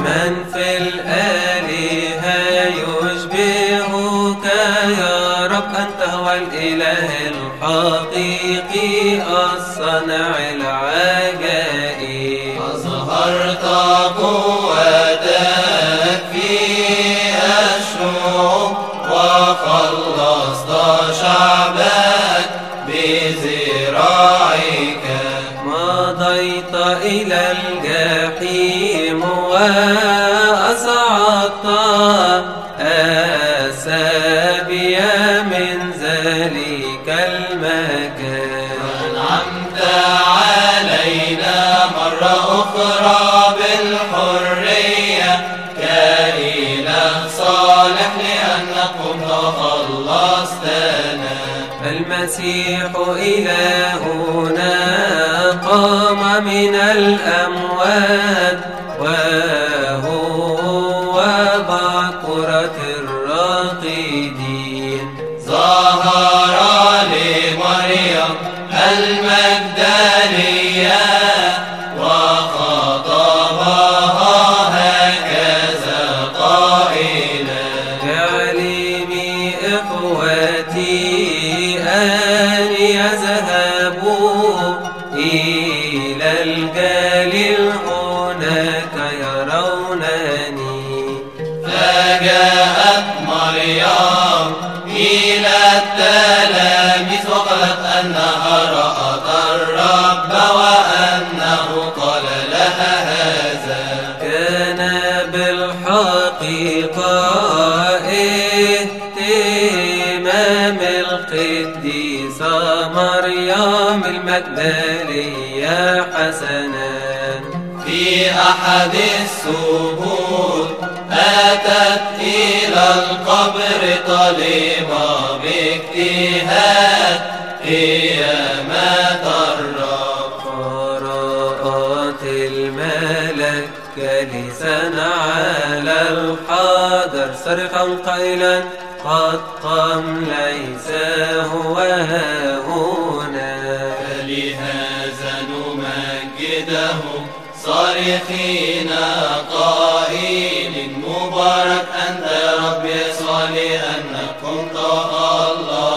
من في الآلهة يشبهك يا رب أنت هو الإله الحقيقي الصنع العجائب أظهرت قوتك في الشعوب وخلصت شعبك بذراعك. مضيت إلى الجحيم وأصعدت السابية من ذلك المكان. أنعمت علينا مرة أخرى بالحرية كإله صالح لأنكم تخلصتنا المسيح إلهنا قام من الأموات أن يذهبوا إلى الجليل هناك يرونني. فجاءت مريم إلى التلاميذ وقالت أنها رأت الرب وأنه قال لها هذا. كان بالحقيقة اهتمام القديسة مريم المجدلية حسنا. في أحد السبوت أتت إلى القبر طالبة باجتهاد. قيامة الرب قرأت الملك جالسا على الحجر صرخا قائلا قد قام ليس هو هنا فلهذا نمجده صارخين قائل مبارك أنت رب يسوع لأنكم أنكم الله.